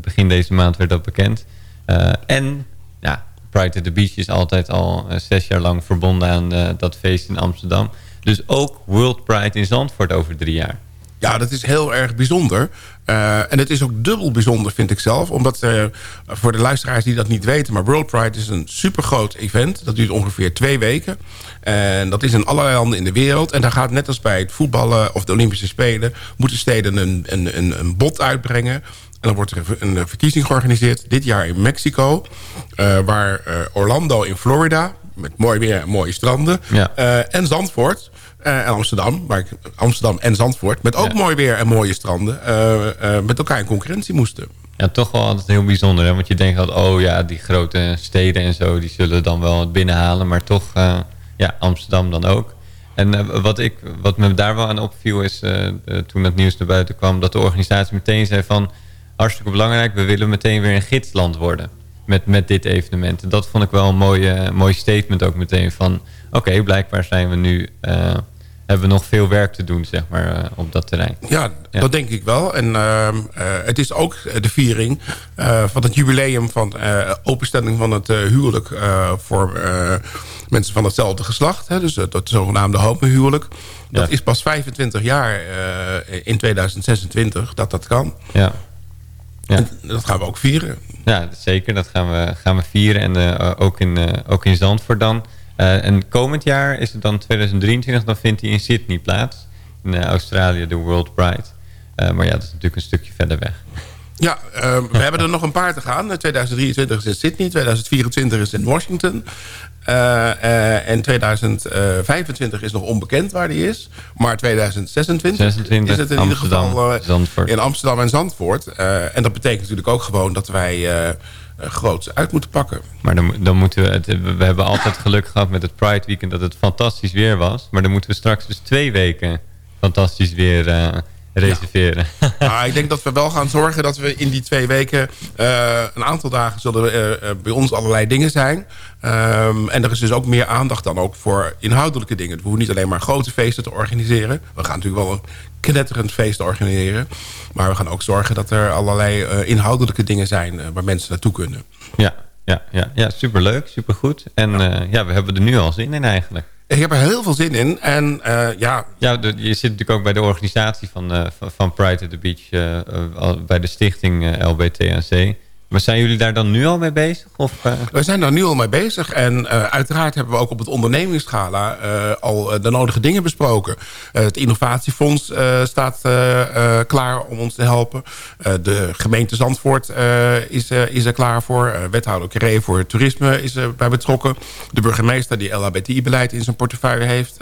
begin deze maand werd dat bekend. En Pride at the Beach is altijd al eh, zes jaar lang verbonden aan eh, dat feest in Amsterdam. Dus ook World Pride in Zandvoort over drie jaar. Ja, dat is heel erg bijzonder. Eh, en het is ook dubbel bijzonder, vind ik zelf. Omdat voor de luisteraars die dat niet weten... maar World Pride is een supergroot event. Dat duurt ongeveer twee weken. En dat is in allerlei landen in de wereld. En daar gaat net als bij het voetballen of de Olympische Spelen... moeten steden een, een, een, een bod uitbrengen... En dan wordt er een een verkiezing georganiseerd. Dit jaar in Mexico. eh, waar eh, Orlando in Florida. Met mooi weer en mooie stranden. Ja. eh, en Zandvoort. eh, en Amsterdam. Waar ik, Amsterdam en Zandvoort. Met ook mooi weer en mooie stranden. eh, eh, met elkaar in concurrentie moesten. Ja, toch wel altijd heel bijzonder. Hè? Want je denkt altijd, oh ja, die grote steden en zo... die zullen dan wel het binnenhalen. Maar toch, eh, ja, Amsterdam dan ook. En eh, wat, ik, wat me daar wel aan opviel is... eh, eh, toen het nieuws naar buiten kwam... dat de organisatie meteen zei van... hartstikke belangrijk, we willen meteen weer een gidsland worden... met, met dit evenement. En dat vond ik wel een mooie, mooi statement ook meteen van... oké, blijkbaar zijn we nu... eh, hebben we nog veel werk te doen, zeg maar, eh, op dat terrein. Ja, dat denk ik wel. En ehm, eh, het is ook de viering van het jubileum van openstelling van het huwelijk voor mensen van hetzelfde geslacht. Hè, dus het zogenaamde homohuwelijk. Dat is pas 25 jaar in 2026 dat dat kan. Ja. Ja. En dat gaan we ook vieren. Ja, zeker. Dat gaan we, gaan we vieren. En eh, ook, in, eh, ook in Zandvoort dan. Eh, en komend jaar is het dan 2023. Dan vindt hij in Sydney plaats. In Australië, de World Pride. Maar ja, dat is natuurlijk een stukje verder weg. Ja, we hebben er nog een paar te gaan. Eh, 2023 is in Sydney, 2024 is in Washington. Eh, eh, en 2025 is nog onbekend waar die is. Maar 2026 26, is het in Amsterdam, ieder geval eh, Zandvoort. in Amsterdam en Zandvoort. En dat betekent natuurlijk ook gewoon dat wij groots uit moeten pakken. Maar dan, dan moeten we, het, we hebben altijd geluk gehad met het Pride Weekend dat het fantastisch weer was. Maar dan moeten we straks dus twee weken fantastisch weer reserveren. Maar ik denk dat we wel gaan zorgen dat we in die twee weken... eh, een aantal dagen zullen eh, bij ons allerlei dingen zijn. Ehm, en er is dus ook meer aandacht dan ook voor inhoudelijke dingen. We hoeven niet alleen maar grote feesten te organiseren. We gaan natuurlijk wel een knetterend feest organiseren. Maar we gaan ook zorgen dat er allerlei inhoudelijke dingen zijn... waar mensen naartoe kunnen. Ja, ja, ja, ja superleuk, supergoed. En ja. ja, we hebben er nu al zin in eigenlijk. Ik heb er heel veel zin in. En uh, ja... ja de, je zit natuurlijk ook bij de organisatie van, uh, van Pride at the Beach... Bij de stichting LBTNC. Maar zijn jullie daar dan nu al mee bezig? Of, We zijn daar nu al mee bezig. En uiteraard hebben we ook op het ondernemingsschala... al de nodige dingen besproken. het innovatiefonds staat klaar om ons te helpen. de gemeente Zandvoort is, is er klaar voor. wethouder Carré voor toerisme is er bij betrokken. De burgemeester die LHBTI-beleid in zijn portefeuille heeft.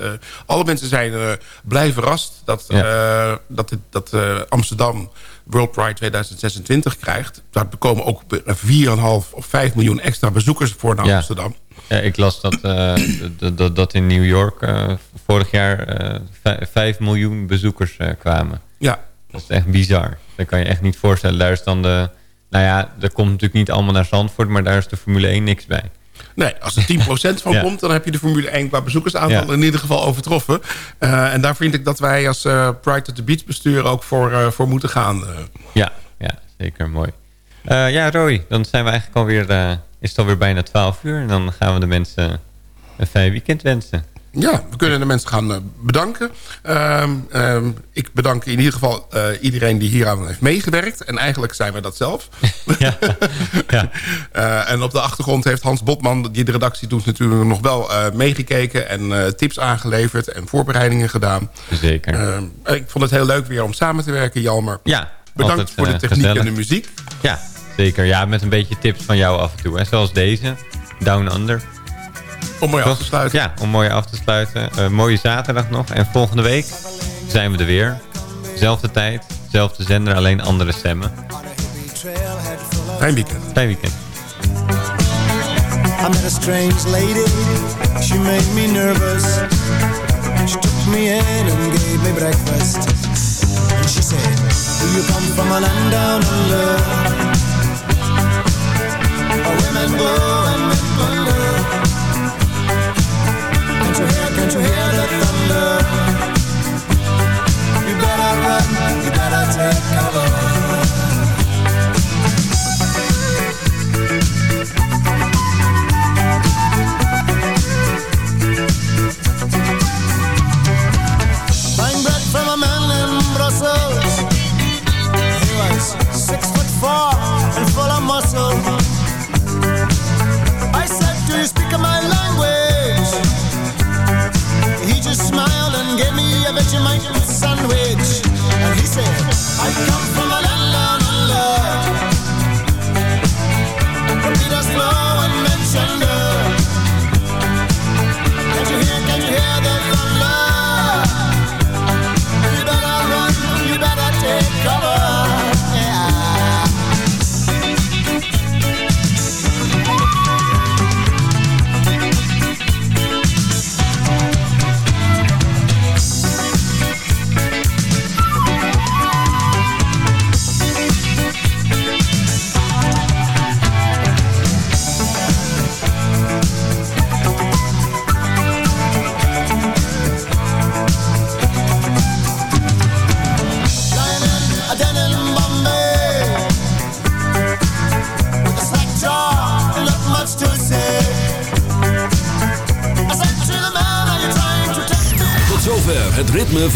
alle mensen zijn blij verrast dat, ja. dat, dat Amsterdam... World Pride 2026 krijgt. Daar komen ook 4,5 of 5 miljoen extra bezoekers voor naar ja. Amsterdam. Ja, ik las dat, uh, dat, dat in New York uh, vorig jaar uh, 5 miljoen bezoekers kwamen. Ja. Dat is echt bizar. Dat kan je echt niet voorstellen. Daar is dan de... Nou ja, dat komt natuurlijk niet allemaal naar Zandvoort... maar daar is de Formule 1 niks bij. Nee, als er 10% van ja. komt... dan heb je de Formule 1 qua bezoekersaantal ja. in ieder geval overtroffen. Uh, en daar vind ik dat wij als uh, Pride at the Beach bestuur ook voor, uh, voor moeten gaan. Ja, ja, zeker mooi. ja, Roy, dan zijn we eigenlijk alweer, is het alweer bijna 12 uur. En dan gaan we de mensen een fijn weekend wensen. Ja, we kunnen de mensen gaan bedanken. Um, um, ik bedank in ieder geval uh, iedereen die hieraan heeft meegewerkt. En eigenlijk zijn we dat zelf. Ja. ja. uh, en op de achtergrond heeft Hans Botman, die de redactie doet, natuurlijk nog wel uh, meegekeken. En tips aangeleverd en voorbereidingen gedaan. Zeker. Ehm, ik vond het heel leuk weer om samen te werken, Jalmer. Ja. Bedankt altijd, voor de techniek gezellig. en de muziek. Ja, zeker. Ja, met een beetje tips van jou af en toe. Hè. Zoals deze, Down Under. Om mooi af te sluiten. Ja, om mooi af te sluiten. Uh, mooie zaterdag nog. En volgende week zijn we er weer. Zelfde tijd, zelfde zender, alleen andere stemmen. Fijn weekend. Fijn weekend. I met a strange lady, she made me nervous. She took me in and gave me breakfast. And she said, do you come from a land down under?